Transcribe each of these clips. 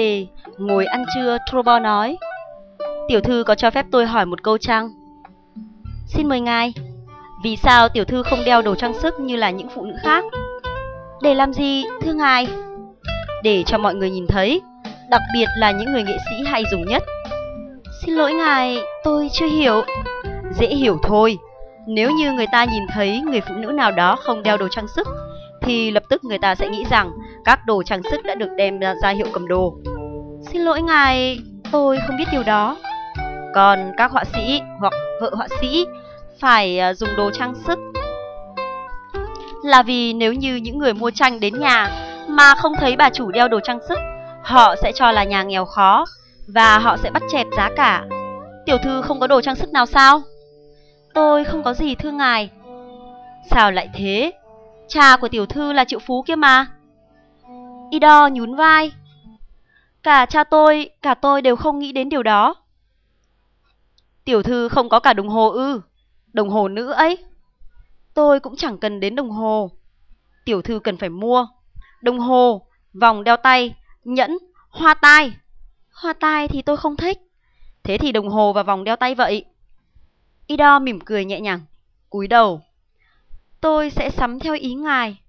về, ngồi ăn trưa, Trobo nói. Tiểu thư có cho phép tôi hỏi một câu chăng? Xin mời ngài. Vì sao tiểu thư không đeo đồ trang sức như là những phụ nữ khác? Để làm gì, thưa ngài? Để cho mọi người nhìn thấy, đặc biệt là những người nghệ sĩ hay dùng nhất. Xin lỗi ngài, tôi chưa hiểu. Dễ hiểu thôi. Nếu như người ta nhìn thấy người phụ nữ nào đó không đeo đồ trang sức, thì lập tức người ta sẽ nghĩ rằng các đồ trang sức đã được đem ra hiệu cầm đồ. Xin lỗi ngài, tôi không biết điều đó. Còn các họa sĩ hoặc vợ họa sĩ phải à, dùng đồ trang sức là vì nếu như những người mua tranh đến nhà mà không thấy bà chủ đeo đồ trang sức, họ sẽ cho là nhà nghèo khó và họ sẽ bắt chẹt giá cả. Tiểu thư không có đồ trang sức nào sao? Tôi không có gì thưa ngài. Sao lại thế? Cha của tiểu thư là triệu phú kia mà. Ido nhún vai. Cả cha tôi, cả tôi đều không nghĩ đến điều đó. Tiểu thư không có cả đồng hồ ư? Đồng hồ nữ ấy. Tôi cũng chẳng cần đến đồng hồ. Tiểu thư cần phải mua. Đồng hồ, vòng đeo tay, nhẫn, hoa tai. Hoa tai thì tôi không thích. Thế thì đồng hồ và vòng đeo tay vậy. Ido mỉm cười nhẹ nhàng, cúi đầu. Tôi sẽ sắm theo ý ngài.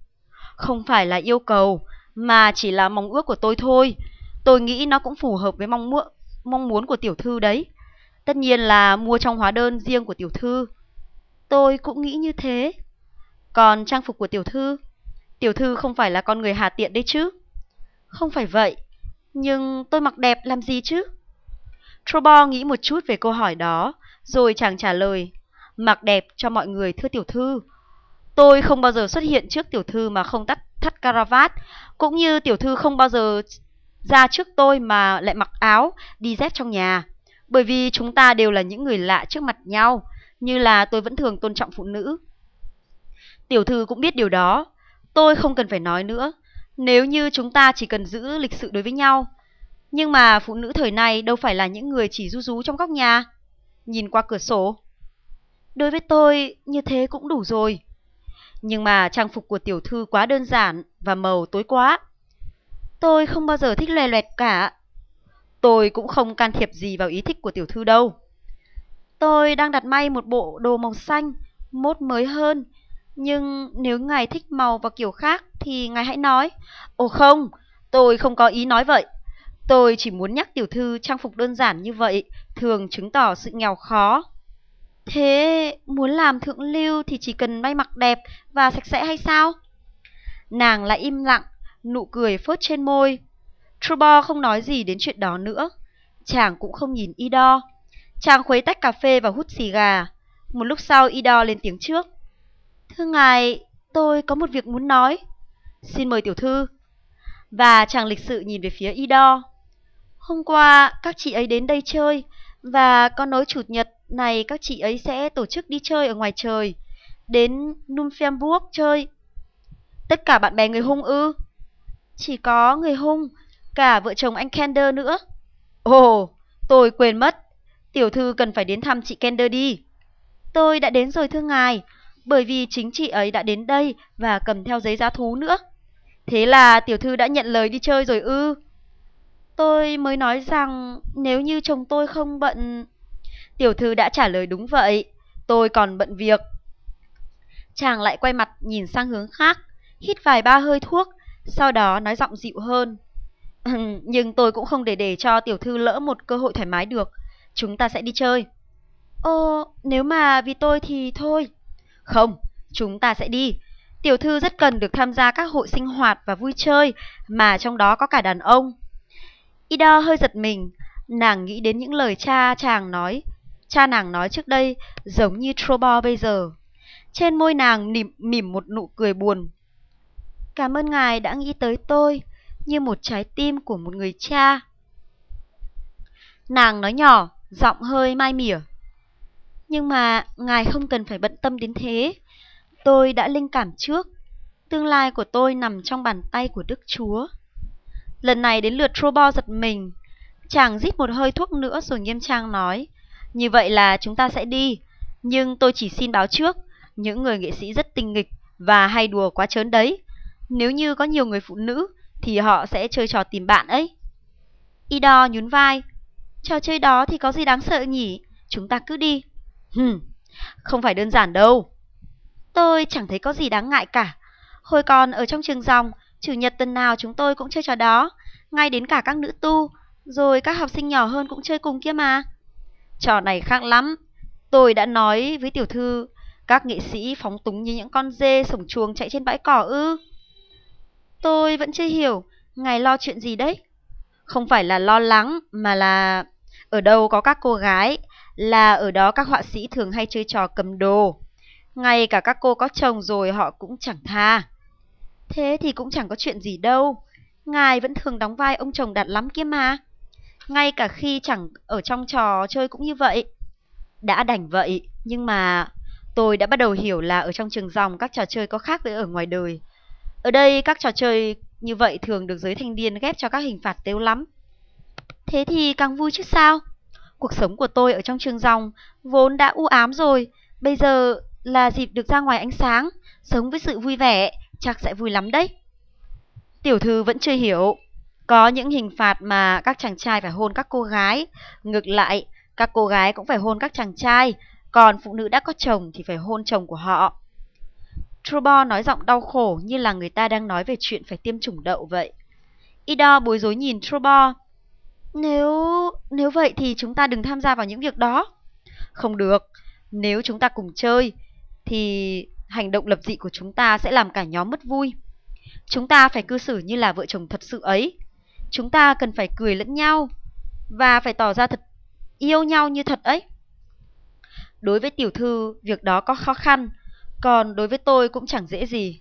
Không phải là yêu cầu, mà chỉ là mong ước của tôi thôi. Tôi nghĩ nó cũng phù hợp với mong muốn, mong muốn của tiểu thư đấy. Tất nhiên là mua trong hóa đơn riêng của tiểu thư. Tôi cũng nghĩ như thế. Còn trang phục của tiểu thư? Tiểu thư không phải là con người hà tiện đấy chứ? Không phải vậy. Nhưng tôi mặc đẹp làm gì chứ? Trobo nghĩ một chút về câu hỏi đó, rồi chàng trả lời. Mặc đẹp cho mọi người thưa tiểu thư. Tôi không bao giờ xuất hiện trước tiểu thư mà không tắt thắt caravat, cũng như tiểu thư không bao giờ ra trước tôi mà lại mặc áo, đi dép trong nhà. Bởi vì chúng ta đều là những người lạ trước mặt nhau, như là tôi vẫn thường tôn trọng phụ nữ. Tiểu thư cũng biết điều đó, tôi không cần phải nói nữa, nếu như chúng ta chỉ cần giữ lịch sự đối với nhau. Nhưng mà phụ nữ thời này đâu phải là những người chỉ rú rú trong góc nhà, nhìn qua cửa sổ. Đối với tôi, như thế cũng đủ rồi. Nhưng mà trang phục của tiểu thư quá đơn giản và màu tối quá. Tôi không bao giờ thích lè loẹt cả. Tôi cũng không can thiệp gì vào ý thích của tiểu thư đâu. Tôi đang đặt may một bộ đồ màu xanh, mốt mới hơn. Nhưng nếu ngài thích màu và kiểu khác thì ngài hãy nói. Ồ không, tôi không có ý nói vậy. Tôi chỉ muốn nhắc tiểu thư trang phục đơn giản như vậy thường chứng tỏ sự nghèo khó. Thế muốn làm thượng lưu thì chỉ cần may mặc đẹp và sạch sẽ hay sao? Nàng lại im lặng, nụ cười phớt trên môi. Trubo không nói gì đến chuyện đó nữa. Chàng cũng không nhìn Ido. Chàng khuấy tách cà phê và hút xì gà. Một lúc sau Ido lên tiếng trước. Thưa ngài, tôi có một việc muốn nói. Xin mời tiểu thư. Và chàng lịch sự nhìn về phía Ido. Hôm qua các chị ấy đến đây chơi và có nói chủ nhật này các chị ấy sẽ tổ chức đi chơi ở ngoài trời. Đến Numfemburg chơi. Tất cả bạn bè người hung ư? Chỉ có người hung, cả vợ chồng anh Kender nữa. Ồ, tôi quên mất. Tiểu thư cần phải đến thăm chị Kender đi. Tôi đã đến rồi thưa ngài, bởi vì chính chị ấy đã đến đây và cầm theo giấy giá thú nữa. Thế là tiểu thư đã nhận lời đi chơi rồi ư? Tôi mới nói rằng nếu như chồng tôi không bận... Tiểu thư đã trả lời đúng vậy, tôi còn bận việc. Chàng lại quay mặt nhìn sang hướng khác, hít vài ba hơi thuốc, sau đó nói giọng dịu hơn. Nhưng tôi cũng không để để cho tiểu thư lỡ một cơ hội thoải mái được. Chúng ta sẽ đi chơi. Ô, nếu mà vì tôi thì thôi. Không, chúng ta sẽ đi. Tiểu thư rất cần được tham gia các hội sinh hoạt và vui chơi mà trong đó có cả đàn ông. Ida hơi giật mình, nàng nghĩ đến những lời cha chàng nói. Cha nàng nói trước đây giống như Trobo bây giờ. Trên môi nàng nỉm mỉm một nụ cười buồn. Cảm ơn ngài đã nghĩ tới tôi như một trái tim của một người cha. Nàng nói nhỏ, giọng hơi mai mỉa. Nhưng mà ngài không cần phải bận tâm đến thế. Tôi đã linh cảm trước. Tương lai của tôi nằm trong bàn tay của Đức Chúa. Lần này đến lượt Trobo giật mình. Chàng rít một hơi thuốc nữa rồi nghiêm trang nói. Như vậy là chúng ta sẽ đi. Nhưng tôi chỉ xin báo trước, những người nghệ sĩ rất tinh nghịch và hay đùa quá trớn đấy. Nếu như có nhiều người phụ nữ, thì họ sẽ chơi trò tìm bạn ấy. Ido nhún vai. Trò chơi đó thì có gì đáng sợ nhỉ? Chúng ta cứ đi. Hừm, không phải đơn giản đâu. Tôi chẳng thấy có gì đáng ngại cả. Hồi còn ở trong trường dòng, chủ nhật tuần nào chúng tôi cũng chơi trò đó. Ngay đến cả các nữ tu, rồi các học sinh nhỏ hơn cũng chơi cùng kia mà. Trò này khác lắm. Tôi đã nói với tiểu thư, các nghệ sĩ phóng túng như những con dê sổng chuồng chạy trên bãi cỏ ư. Tôi vẫn chưa hiểu, ngài lo chuyện gì đấy? Không phải là lo lắng, mà là... Ở đâu có các cô gái, là ở đó các họa sĩ thường hay chơi trò cầm đồ. Ngay cả các cô có chồng rồi họ cũng chẳng tha. Thế thì cũng chẳng có chuyện gì đâu. Ngài vẫn thường đóng vai ông chồng đạt lắm kia mà. Ngay cả khi chẳng ở trong trò chơi cũng như vậy. Đã đành vậy, nhưng mà tôi đã bắt đầu hiểu là ở trong trường dòng các trò chơi có khác với ở ngoài đời. Ở đây các trò chơi như vậy thường được giới thanh niên ghép cho các hình phạt tếu lắm. Thế thì càng vui chứ sao? Cuộc sống của tôi ở trong trường dòng vốn đã u ám rồi, bây giờ là dịp được ra ngoài ánh sáng, sống với sự vui vẻ, chắc sẽ vui lắm đấy. Tiểu thư vẫn chưa hiểu. Có những hình phạt mà các chàng trai phải hôn các cô gái. Ngược lại, các cô gái cũng phải hôn các chàng trai. Còn phụ nữ đã có chồng thì phải hôn chồng của họ. Trubo nói giọng đau khổ như là người ta đang nói về chuyện phải tiêm chủng đậu vậy. Ida bối rối nhìn Trubo. Nếu... nếu vậy thì chúng ta đừng tham gia vào những việc đó. Không được. Nếu chúng ta cùng chơi, thì hành động lập dị của chúng ta sẽ làm cả nhóm mất vui. Chúng ta phải cư xử như là vợ chồng thật sự ấy. Chúng ta cần phải cười lẫn nhau và phải tỏ ra thật yêu nhau như thật ấy. Đối với tiểu thư, việc đó có khó khăn, còn đối với tôi cũng chẳng dễ gì.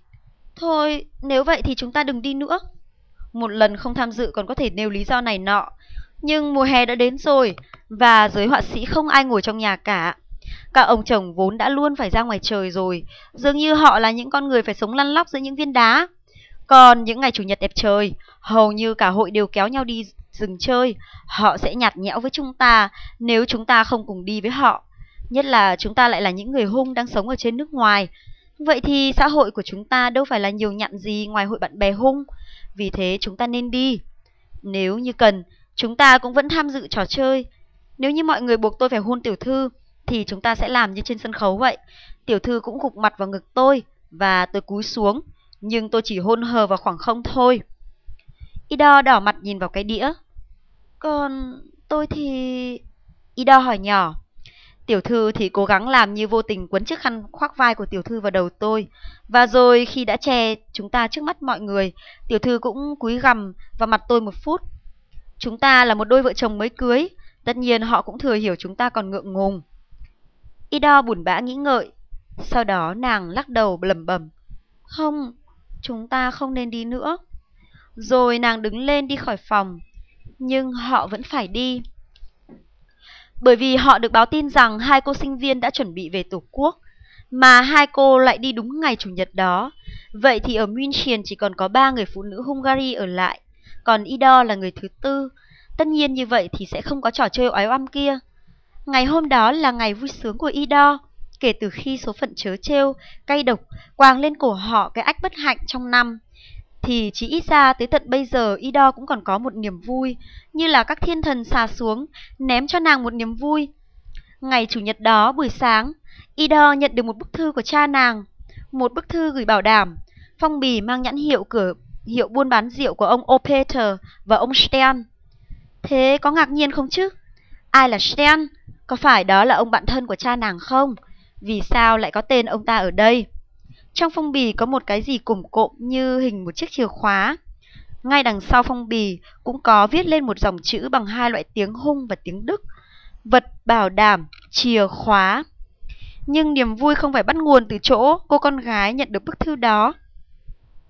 Thôi, nếu vậy thì chúng ta đừng đi nữa. Một lần không tham dự còn có thể nêu lý do này nọ, nhưng mùa hè đã đến rồi và giới họa sĩ không ai ngồi trong nhà cả. Các ông chồng vốn đã luôn phải ra ngoài trời rồi, dường như họ là những con người phải sống lăn lóc giữa những viên đá. Còn những ngày chủ nhật đẹp trời, hầu như cả hội đều kéo nhau đi rừng chơi. Họ sẽ nhạt nhẽo với chúng ta nếu chúng ta không cùng đi với họ. Nhất là chúng ta lại là những người hung đang sống ở trên nước ngoài. Vậy thì xã hội của chúng ta đâu phải là nhiều nhặn gì ngoài hội bạn bè hung. Vì thế chúng ta nên đi. Nếu như cần, chúng ta cũng vẫn tham dự trò chơi. Nếu như mọi người buộc tôi phải hôn tiểu thư, thì chúng ta sẽ làm như trên sân khấu vậy. Tiểu thư cũng gục mặt vào ngực tôi và tôi cúi xuống, nhưng tôi chỉ hôn hờ vào khoảng không thôi. Ida đỏ mặt nhìn vào cái đĩa. Còn tôi thì... Ida hỏi nhỏ. Tiểu thư thì cố gắng làm như vô tình quấn chiếc khăn khoác vai của tiểu thư vào đầu tôi. Và rồi khi đã che chúng ta trước mắt mọi người, tiểu thư cũng cúi gằm vào mặt tôi một phút. Chúng ta là một đôi vợ chồng mới cưới, tất nhiên họ cũng thừa hiểu chúng ta còn ngượng ngùng. Ido buồn bã nghĩ ngợi. Sau đó nàng lắc đầu lầm bầm. Không, chúng ta không nên đi nữa. Rồi nàng đứng lên đi khỏi phòng. Nhưng họ vẫn phải đi. Bởi vì họ được báo tin rằng hai cô sinh viên đã chuẩn bị về Tổ quốc. Mà hai cô lại đi đúng ngày Chủ nhật đó. Vậy thì ở München chỉ còn có ba người phụ nữ Hungary ở lại. Còn Ida là người thứ tư. Tất nhiên như vậy thì sẽ không có trò chơi oái oăm kia. Ngày hôm đó là ngày vui sướng của Ido, kể từ khi số phận chớ trêu, cay độc, quàng lên cổ họ cái ách bất hạnh trong năm. Thì chỉ ít ra tới tận bây giờ Ido cũng còn có một niềm vui, như là các thiên thần xà xuống, ném cho nàng một niềm vui. Ngày Chủ nhật đó buổi sáng, Ido nhận được một bức thư của cha nàng, một bức thư gửi bảo đảm, phong bì mang nhãn hiệu cửa hiệu buôn bán rượu của ông Opeter và ông Stern. Thế có ngạc nhiên không chứ? Ai là Stern? Có phải đó là ông bạn thân của cha nàng không? Vì sao lại có tên ông ta ở đây? Trong phong bì có một cái gì củng cộm như hình một chiếc chìa khóa. Ngay đằng sau phong bì cũng có viết lên một dòng chữ bằng hai loại tiếng Hung và tiếng Đức. Vật bảo đảm, chìa khóa. Nhưng niềm vui không phải bắt nguồn từ chỗ cô con gái nhận được bức thư đó.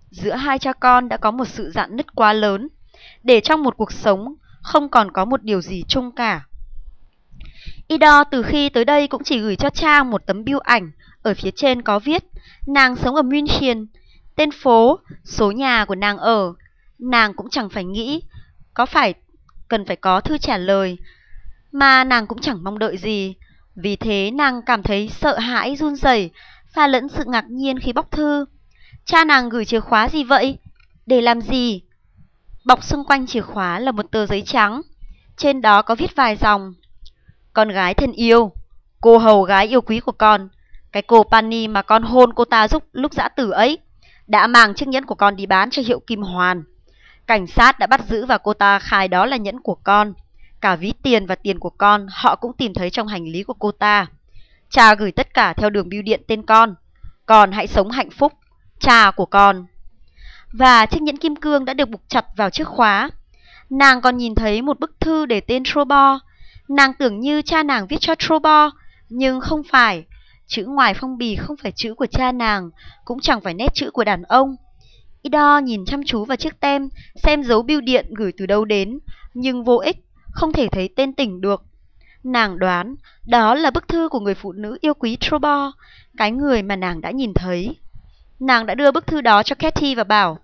Giữa hai cha con đã có một sự dạn nứt quá lớn, để trong một cuộc sống không còn có một điều gì chung cả. Ido từ khi tới đây cũng chỉ gửi cho cha một tấm biêu ảnh, ở phía trên có viết nàng sống ở München, tên phố, số nhà của nàng ở. Nàng cũng chẳng phải nghĩ có phải cần phải có thư trả lời, mà nàng cũng chẳng mong đợi gì. Vì thế nàng cảm thấy sợ hãi run rẩy, pha lẫn sự ngạc nhiên khi bóc thư. Cha nàng gửi chìa khóa gì vậy? Để làm gì? Bọc xung quanh chìa khóa là một tờ giấy trắng. Trên đó có viết vài dòng. Con gái thân yêu, cô hầu gái yêu quý của con, cái cô Pani mà con hôn cô ta giúp lúc dã tử ấy, đã mang chiếc nhẫn của con đi bán cho hiệu Kim Hoàn. Cảnh sát đã bắt giữ và cô ta khai đó là nhẫn của con. Cả ví tiền và tiền của con họ cũng tìm thấy trong hành lý của cô ta. Cha gửi tất cả theo đường bưu điện tên con. Con hãy sống hạnh phúc, cha của con. Và chiếc nhẫn kim cương đã được buộc chặt vào chiếc khóa. Nàng còn nhìn thấy một bức thư để tên Trobo. Nàng tưởng như cha nàng viết cho Trobo, nhưng không phải. Chữ ngoài phong bì không phải chữ của cha nàng, cũng chẳng phải nét chữ của đàn ông. Ido nhìn chăm chú vào chiếc tem, xem dấu bưu điện gửi từ đâu đến, nhưng vô ích, không thể thấy tên tỉnh được. Nàng đoán đó là bức thư của người phụ nữ yêu quý Trobo, cái người mà nàng đã nhìn thấy. Nàng đã đưa bức thư đó cho Cathy và bảo,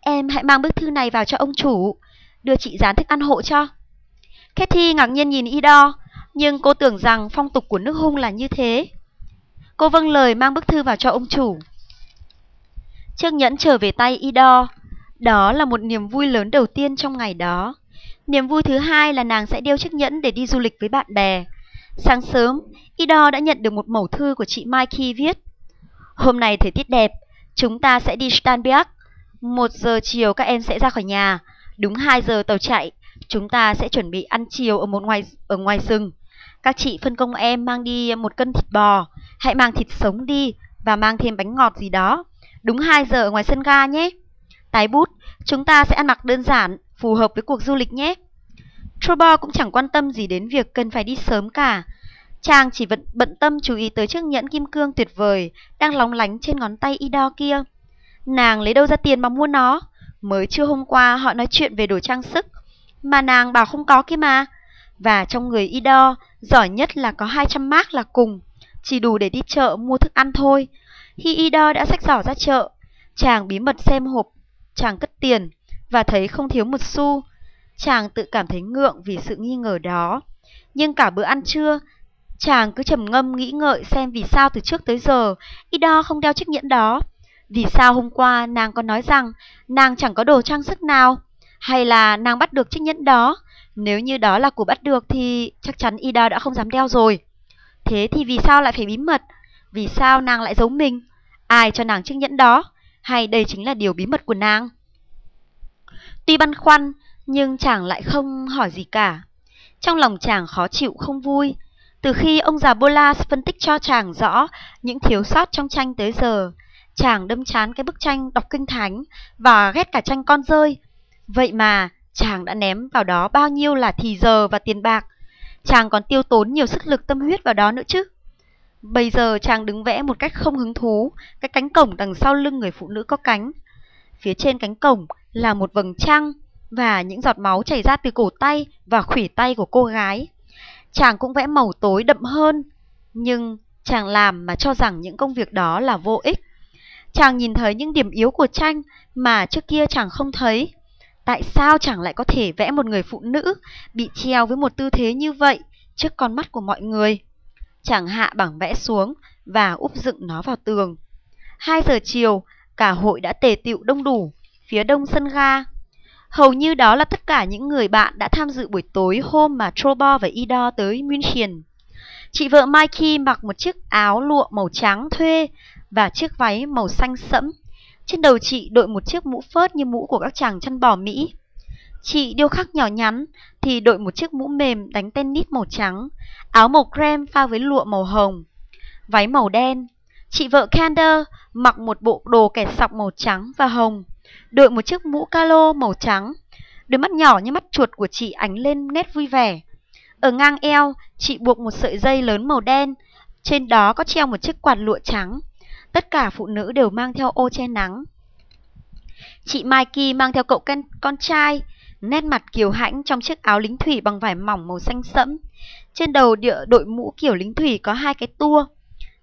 em hãy mang bức thư này vào cho ông chủ, đưa chị dán thức ăn hộ cho. Cathy ngạc nhiên nhìn Ido, nhưng cô tưởng rằng phong tục của nước hung là như thế. Cô vâng lời mang bức thư vào cho ông chủ. Chiếc nhẫn trở về tay Ido. Đó là một niềm vui lớn đầu tiên trong ngày đó. Niềm vui thứ hai là nàng sẽ đeo chiếc nhẫn để đi du lịch với bạn bè. Sáng sớm, Ido đã nhận được một mẩu thư của chị Mikey viết. Hôm nay thời tiết đẹp, chúng ta sẽ đi Stanberg. Một giờ chiều các em sẽ ra khỏi nhà. Đúng 2 giờ tàu chạy, chúng ta sẽ chuẩn bị ăn chiều ở một ngoài ở ngoài rừng. Các chị phân công em mang đi một cân thịt bò, hãy mang thịt sống đi và mang thêm bánh ngọt gì đó. Đúng 2 giờ ngoài sân ga nhé. Tái bút, chúng ta sẽ ăn mặc đơn giản, phù hợp với cuộc du lịch nhé. Trobo cũng chẳng quan tâm gì đến việc cần phải đi sớm cả. Chàng chỉ vẫn bận tâm chú ý tới chiếc nhẫn kim cương tuyệt vời đang lóng lánh trên ngón tay Ido kia. Nàng lấy đâu ra tiền mà mua nó? Mới trưa hôm qua họ nói chuyện về đồ trang sức, mà nàng bảo không có kia mà. Và trong người Ido, giỏi nhất là có 200 mark là cùng, chỉ đủ để đi chợ mua thức ăn thôi. Khi Ido đã xách giỏ ra chợ, chàng bí mật xem hộp, chàng cất tiền và thấy không thiếu một xu. Chàng tự cảm thấy ngượng vì sự nghi ngờ đó. Nhưng cả bữa ăn trưa, chàng cứ trầm ngâm nghĩ ngợi xem vì sao từ trước tới giờ Ido không đeo chiếc nhẫn đó. Vì sao hôm qua nàng có nói rằng nàng chẳng có đồ trang sức nào? Hay là nàng bắt được chiếc nhẫn đó? Nếu như đó là của bắt được thì chắc chắn Ida đã không dám đeo rồi. Thế thì vì sao lại phải bí mật? Vì sao nàng lại giấu mình? Ai cho nàng chiếc nhẫn đó? Hay đây chính là điều bí mật của nàng? Tuy băn khoăn, nhưng chàng lại không hỏi gì cả. Trong lòng chàng khó chịu không vui. Từ khi ông già Bolas phân tích cho chàng rõ những thiếu sót trong tranh tới giờ, chàng đâm chán cái bức tranh đọc kinh thánh và ghét cả tranh con rơi. Vậy mà chàng đã ném vào đó bao nhiêu là thì giờ và tiền bạc. Chàng còn tiêu tốn nhiều sức lực tâm huyết vào đó nữa chứ. Bây giờ chàng đứng vẽ một cách không hứng thú, cái cánh cổng đằng sau lưng người phụ nữ có cánh. Phía trên cánh cổng là một vầng trăng và những giọt máu chảy ra từ cổ tay và khủy tay của cô gái. Chàng cũng vẽ màu tối đậm hơn, nhưng chàng làm mà cho rằng những công việc đó là vô ích. Chàng nhìn thấy những điểm yếu của tranh mà trước kia chàng không thấy. Tại sao chẳng lại có thể vẽ một người phụ nữ bị treo với một tư thế như vậy trước con mắt của mọi người? Chẳng hạ bảng vẽ xuống và úp dựng nó vào tường. Hai giờ chiều, cả hội đã tề tựu đông đủ, phía đông sân ga. Hầu như đó là tất cả những người bạn đã tham dự buổi tối hôm mà Trobo và Ido tới München. Chị vợ Mikey mặc một chiếc áo lụa màu trắng thuê và chiếc váy màu xanh sẫm. Trên đầu chị đội một chiếc mũ phớt như mũ của các chàng chăn bò Mỹ. Chị điêu khắc nhỏ nhắn thì đội một chiếc mũ mềm đánh tennis màu trắng, áo màu creme pha với lụa màu hồng, váy màu đen. Chị vợ Kander mặc một bộ đồ kẻ sọc màu trắng và hồng, đội một chiếc mũ calo màu trắng. Đôi mắt nhỏ như mắt chuột của chị ánh lên nét vui vẻ. Ở ngang eo, chị buộc một sợi dây lớn màu đen, trên đó có treo một chiếc quạt lụa trắng. Tất cả phụ nữ đều mang theo ô che nắng. Chị Mikey mang theo cậu con, con trai, nét mặt kiều hãnh trong chiếc áo lính thủy bằng vải mỏng màu xanh sẫm. Trên đầu địa đội mũ kiểu lính thủy có hai cái tua.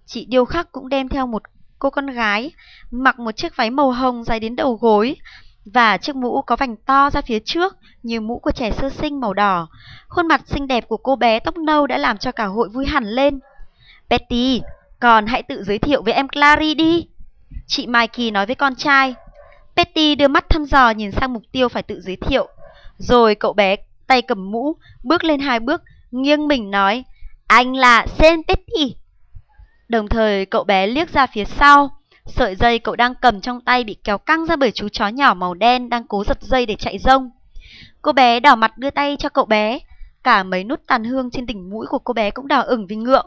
Chị điêu khắc cũng đem theo một cô con gái, mặc một chiếc váy màu hồng dài đến đầu gối, và chiếc mũ có vành to ra phía trước như mũ của trẻ sơ sinh màu đỏ. Khuôn mặt xinh đẹp của cô bé tóc nâu đã làm cho cả hội vui hẳn lên. Betty, còn hãy tự giới thiệu với em Clary đi. Chị Mikey nói với con trai. Petty đưa mắt thăm dò nhìn sang mục tiêu phải tự giới thiệu. Rồi cậu bé tay cầm mũ, bước lên hai bước, nghiêng mình nói, anh là Sen Petty. Đồng thời cậu bé liếc ra phía sau, sợi dây cậu đang cầm trong tay bị kéo căng ra bởi chú chó nhỏ màu đen đang cố giật dây để chạy rông. Cô bé đỏ mặt đưa tay cho cậu bé, cả mấy nút tàn hương trên đỉnh mũi của cô bé cũng đỏ ửng vì ngượng.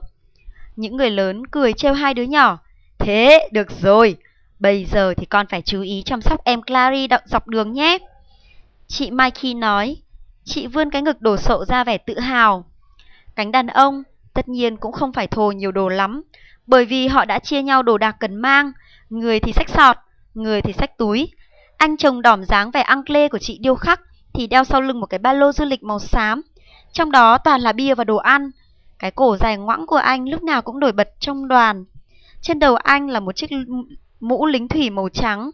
Những người lớn cười trêu hai đứa nhỏ. Thế, được rồi, bây giờ thì con phải chú ý chăm sóc em Clary dọc đường nhé. Chị Mikey nói, chị vươn cái ngực đổ sộ ra vẻ tự hào. Cánh đàn ông, tất nhiên cũng không phải thồ nhiều đồ lắm, bởi vì họ đã chia nhau đồ đạc cần mang, người thì xách sọt, người thì xách túi. Anh chồng đỏm dáng vẻ ăn lê của chị điêu khắc thì đeo sau lưng một cái ba lô du lịch màu xám, trong đó toàn là bia và đồ ăn. Cái cổ dài ngoãng của anh lúc nào cũng nổi bật trong đoàn. Trên đầu anh là một chiếc mũ lính thủy màu trắng.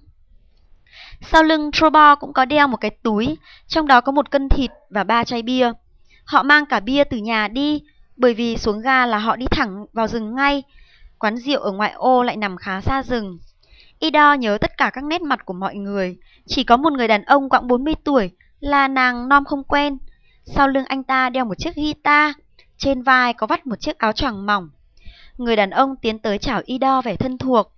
Sau lưng Trobo cũng có đeo một cái túi, trong đó có một cân thịt và ba chai bia. Họ mang cả bia từ nhà đi, bởi vì xuống ga là họ đi thẳng vào rừng ngay. Quán rượu ở ngoại ô lại nằm khá xa rừng. Ida nhớ tất cả các nét mặt của mọi người, chỉ có một người đàn ông quãng 40 tuổi là nàng non không quen. Sau lưng anh ta đeo một chiếc guitar, trên vai có vắt một chiếc áo choàng mỏng. Người đàn ông tiến tới chào y đo vẻ thân thuộc.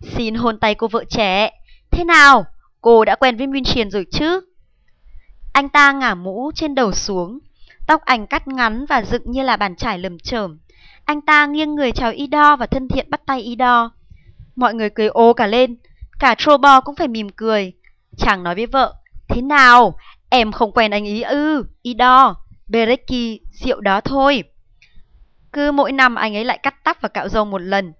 Xin hôn tay cô vợ trẻ. Thế nào? Cô đã quen với Minh Triền rồi chứ? Anh ta ngả mũ trên đầu xuống, tóc anh cắt ngắn và dựng như là bàn trải lầm chởm. Anh ta nghiêng người chào y đo và thân thiện bắt tay y đo. Mọi người cười ô cả lên, cả Trobo cũng phải mỉm cười. Chàng nói với vợ, thế nào, em không quen anh ý ư, y đo. Bereki, rượu đó thôi. Cứ mỗi năm anh ấy lại cắt tóc và cạo râu một lần.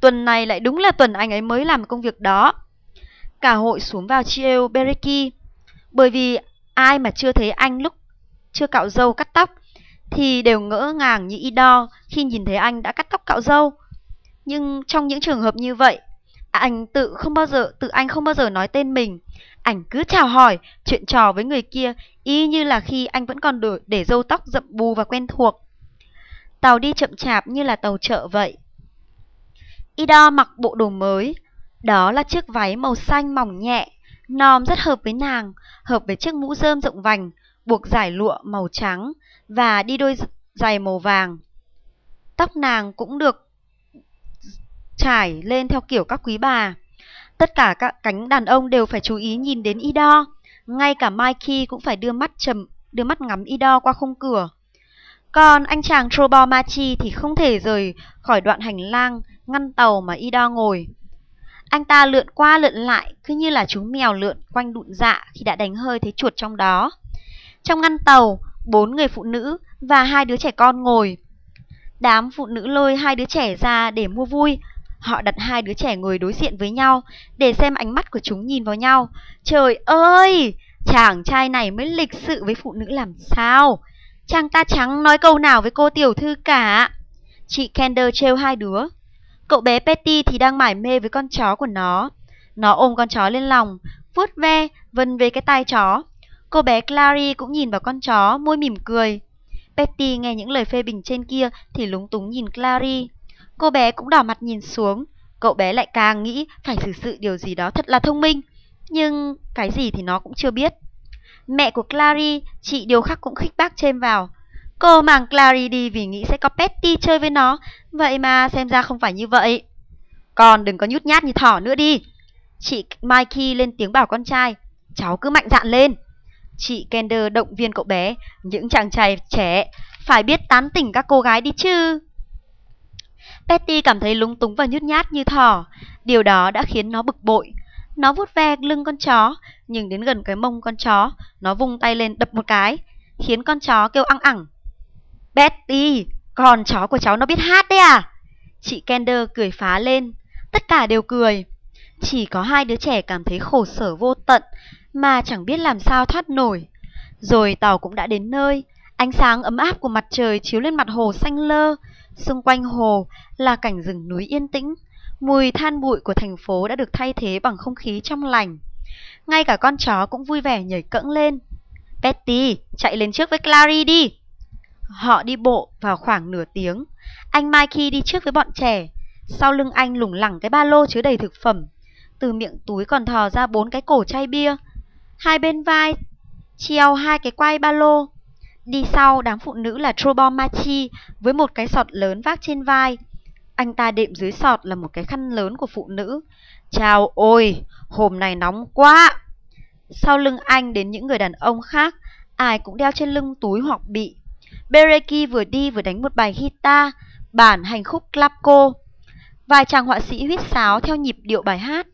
Tuần này lại đúng là tuần anh ấy mới làm công việc đó. Cả hội xuống vào chiêu Bereki. Bởi vì ai mà chưa thấy anh lúc chưa cạo râu cắt tóc thì đều ngỡ ngàng như Ido khi nhìn thấy anh đã cắt tóc cạo râu. Nhưng trong những trường hợp như vậy, À, anh tự không bao giờ tự anh không bao giờ nói tên mình. Ảnh cứ chào hỏi, chuyện trò với người kia y như là khi anh vẫn còn để, để râu tóc rậm bù và quen thuộc. Tàu đi chậm chạp như là tàu chợ vậy. Ida mặc bộ đồ mới, đó là chiếc váy màu xanh mỏng nhẹ, nòm rất hợp với nàng, hợp với chiếc mũ rơm rộng vành, buộc giải lụa màu trắng và đi đôi giày màu vàng. Tóc nàng cũng được trải lên theo kiểu các quý bà. Tất cả các cánh đàn ông đều phải chú ý nhìn đến Ido, ngay cả Mikey cũng phải đưa mắt trầm đưa mắt ngắm Ido qua khung cửa. Còn anh chàng Trobomachi thì không thể rời khỏi đoạn hành lang ngăn tàu mà Ido ngồi. Anh ta lượn qua lượn lại cứ như là chú mèo lượn quanh đụn dạ khi đã đánh hơi thấy chuột trong đó. Trong ngăn tàu, bốn người phụ nữ và hai đứa trẻ con ngồi. Đám phụ nữ lôi hai đứa trẻ ra để mua vui. Họ đặt hai đứa trẻ ngồi đối diện với nhau để xem ánh mắt của chúng nhìn vào nhau. Trời ơi, chàng trai này mới lịch sự với phụ nữ làm sao? Chàng ta trắng nói câu nào với cô tiểu thư cả. Chị Kender trêu hai đứa. Cậu bé Petty thì đang mải mê với con chó của nó. Nó ôm con chó lên lòng, vuốt ve, vân về cái tai chó. Cô bé Clary cũng nhìn vào con chó, môi mỉm cười. Petty nghe những lời phê bình trên kia thì lúng túng nhìn Clary. Cô bé cũng đỏ mặt nhìn xuống. Cậu bé lại càng nghĩ phải xử sự điều gì đó thật là thông minh. Nhưng cái gì thì nó cũng chưa biết. Mẹ của Clary, chị điều khắc cũng khích bác chêm vào. Cô mang Clary đi vì nghĩ sẽ có Petty chơi với nó. Vậy mà xem ra không phải như vậy. Con đừng có nhút nhát như thỏ nữa đi. Chị Mikey lên tiếng bảo con trai. Cháu cứ mạnh dạn lên. Chị Kender động viên cậu bé, những chàng trai trẻ phải biết tán tỉnh các cô gái đi chứ. Petty cảm thấy lúng túng và nhút nhát như thỏ, điều đó đã khiến nó bực bội. Nó vuốt ve lưng con chó, nhưng đến gần cái mông con chó, nó vung tay lên đập một cái, khiến con chó kêu ăng ẳng. Betty, con chó của cháu nó biết hát đấy à? Chị Kender cười phá lên, tất cả đều cười. Chỉ có hai đứa trẻ cảm thấy khổ sở vô tận mà chẳng biết làm sao thoát nổi. Rồi tàu cũng đã đến nơi, ánh sáng ấm áp của mặt trời chiếu lên mặt hồ xanh lơ, xung quanh hồ là cảnh rừng núi yên tĩnh, mùi than bụi của thành phố đã được thay thế bằng không khí trong lành. Ngay cả con chó cũng vui vẻ nhảy cẫng lên. Betty, chạy lên trước với Clary đi. Họ đi bộ vào khoảng nửa tiếng. Anh Mikey đi trước với bọn trẻ. Sau lưng anh lủng lẳng cái ba lô chứa đầy thực phẩm. từ miệng túi còn thò ra bốn cái cổ chai bia. Hai bên vai treo hai cái quai ba lô. Đi sau đám phụ nữ là Trobon Machi với một cái sọt lớn vác trên vai. Anh ta đệm dưới sọt là một cái khăn lớn của phụ nữ. Chào ôi, hôm nay nóng quá. Sau lưng anh đến những người đàn ông khác, ai cũng đeo trên lưng túi hoặc bị. Bereki vừa đi vừa đánh một bài guitar, bản hành khúc clapco. Vài chàng họa sĩ huýt sáo theo nhịp điệu bài hát.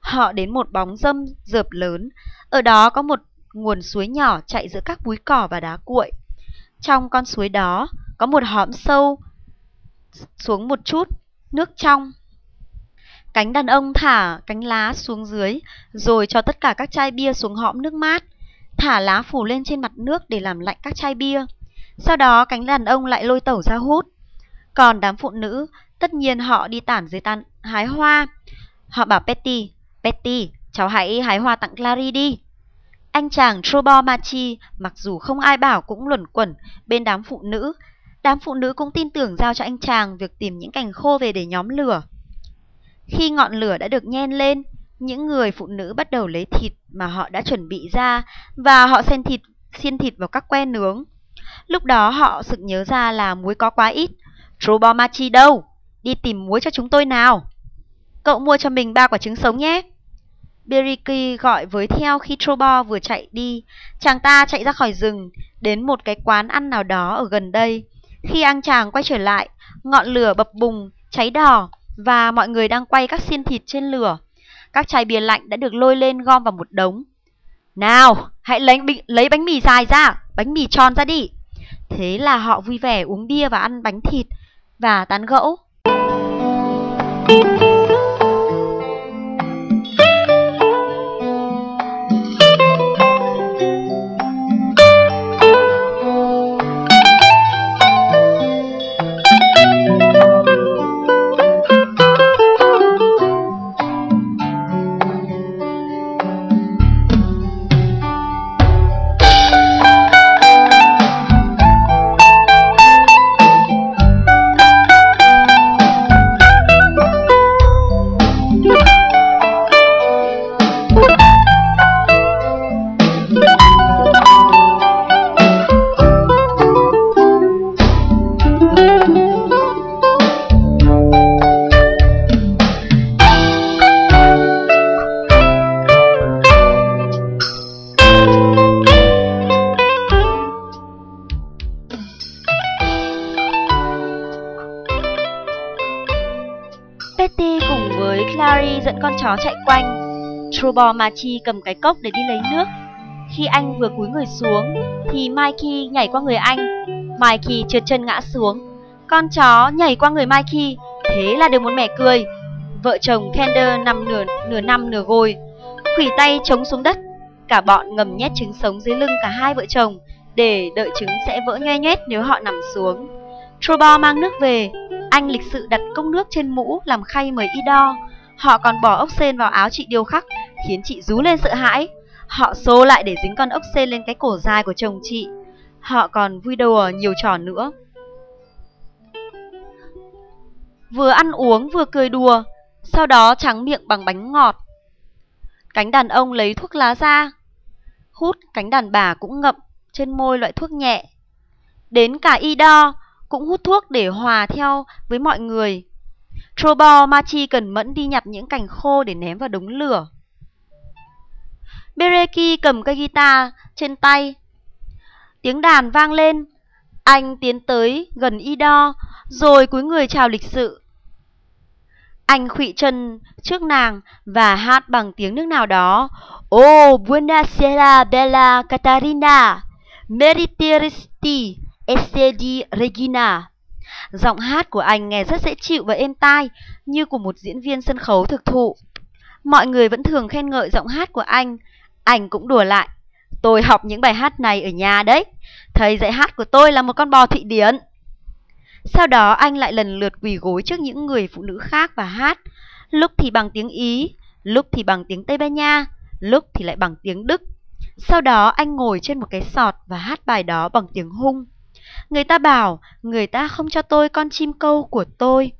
Họ đến một bóng dâm dợp lớn, ở đó có một nguồn suối nhỏ chạy giữa các búi cỏ và đá cuội. Trong con suối đó có một hõm sâu xuống một chút, nước trong. Cánh đàn ông thả cánh lá xuống dưới, rồi cho tất cả các chai bia xuống hõm nước mát, thả lá phủ lên trên mặt nước để làm lạnh các chai bia. Sau đó cánh đàn ông lại lôi tẩu ra hút. Còn đám phụ nữ, tất nhiên họ đi tản dưới tàn hái hoa. Họ bảo Petty, Petty, cháu hãy hái hoa tặng Clary đi. Anh chàng Trobo Machi, mặc dù không ai bảo cũng luẩn quẩn bên đám phụ nữ, đám phụ nữ cũng tin tưởng giao cho anh chàng việc tìm những cành khô về để nhóm lửa. Khi ngọn lửa đã được nhen lên, những người phụ nữ bắt đầu lấy thịt mà họ đã chuẩn bị ra và họ xen thịt, xiên thịt vào các que nướng. Lúc đó họ sực nhớ ra là muối có quá ít. Trobo Machi đâu? Đi tìm muối cho chúng tôi nào. Cậu mua cho mình ba quả trứng sống nhé. Beriki gọi với theo khi Trobo vừa chạy đi. Chàng ta chạy ra khỏi rừng, đến một cái quán ăn nào đó ở gần đây. Khi anh chàng quay trở lại, ngọn lửa bập bùng, cháy đỏ và mọi người đang quay các xiên thịt trên lửa. Các chai bia lạnh đã được lôi lên gom vào một đống. Nào, hãy lấy, lấy bánh mì dài ra, bánh mì tròn ra đi. Thế là họ vui vẻ uống bia và ăn bánh thịt và tán gẫu. Chó chạy quanh. Trubor Machi cầm cái cốc để đi lấy nước. Khi anh vừa cúi người xuống, thì Mikey nhảy qua người anh. Mikey trượt chân ngã xuống. Con chó nhảy qua người Mikey, thế là được một mẻ cười. Vợ chồng Kender nằm nửa nửa năm nửa gồi, khủy tay chống xuống đất. Cả bọn ngầm nhét trứng sống dưới lưng cả hai vợ chồng để đợi trứng sẽ vỡ nhoe nhoét nếu họ nằm xuống. Trubor mang nước về, anh lịch sự đặt cốc nước trên mũ làm khay mời y đo. Họ còn bỏ ốc sên vào áo chị điêu khắc, khiến chị rú lên sợ hãi. Họ xô lại để dính con ốc sên lên cái cổ dài của chồng chị. Họ còn vui đùa nhiều trò nữa. Vừa ăn uống vừa cười đùa, sau đó trắng miệng bằng bánh ngọt. Cánh đàn ông lấy thuốc lá ra, hút cánh đàn bà cũng ngậm trên môi loại thuốc nhẹ. Đến cả y đo cũng hút thuốc để hòa theo với mọi người. Trobo Machi cần mẫn đi nhặt những cành khô để ném vào đống lửa. Bereki cầm cây guitar trên tay. Tiếng đàn vang lên. Anh tiến tới gần Ido, rồi cúi người chào lịch sự. Anh khụy chân trước nàng và hát bằng tiếng nước nào đó. Oh, buonasera bella Catarina, meriteresti essere di Regina. Giọng hát của anh nghe rất dễ chịu và êm tai, như của một diễn viên sân khấu thực thụ. Mọi người vẫn thường khen ngợi giọng hát của anh. Anh cũng đùa lại. Tôi học những bài hát này ở nhà đấy. Thầy dạy hát của tôi là một con bò Thụy Điển. Sau đó anh lại lần lượt quỳ gối trước những người phụ nữ khác và hát. Lúc thì bằng tiếng Ý, lúc thì bằng tiếng Tây Ban Nha, lúc thì lại bằng tiếng Đức. Sau đó anh ngồi trên một cái sọt và hát bài đó bằng tiếng hung. Người ta bảo, người ta không cho tôi con chim câu của tôi.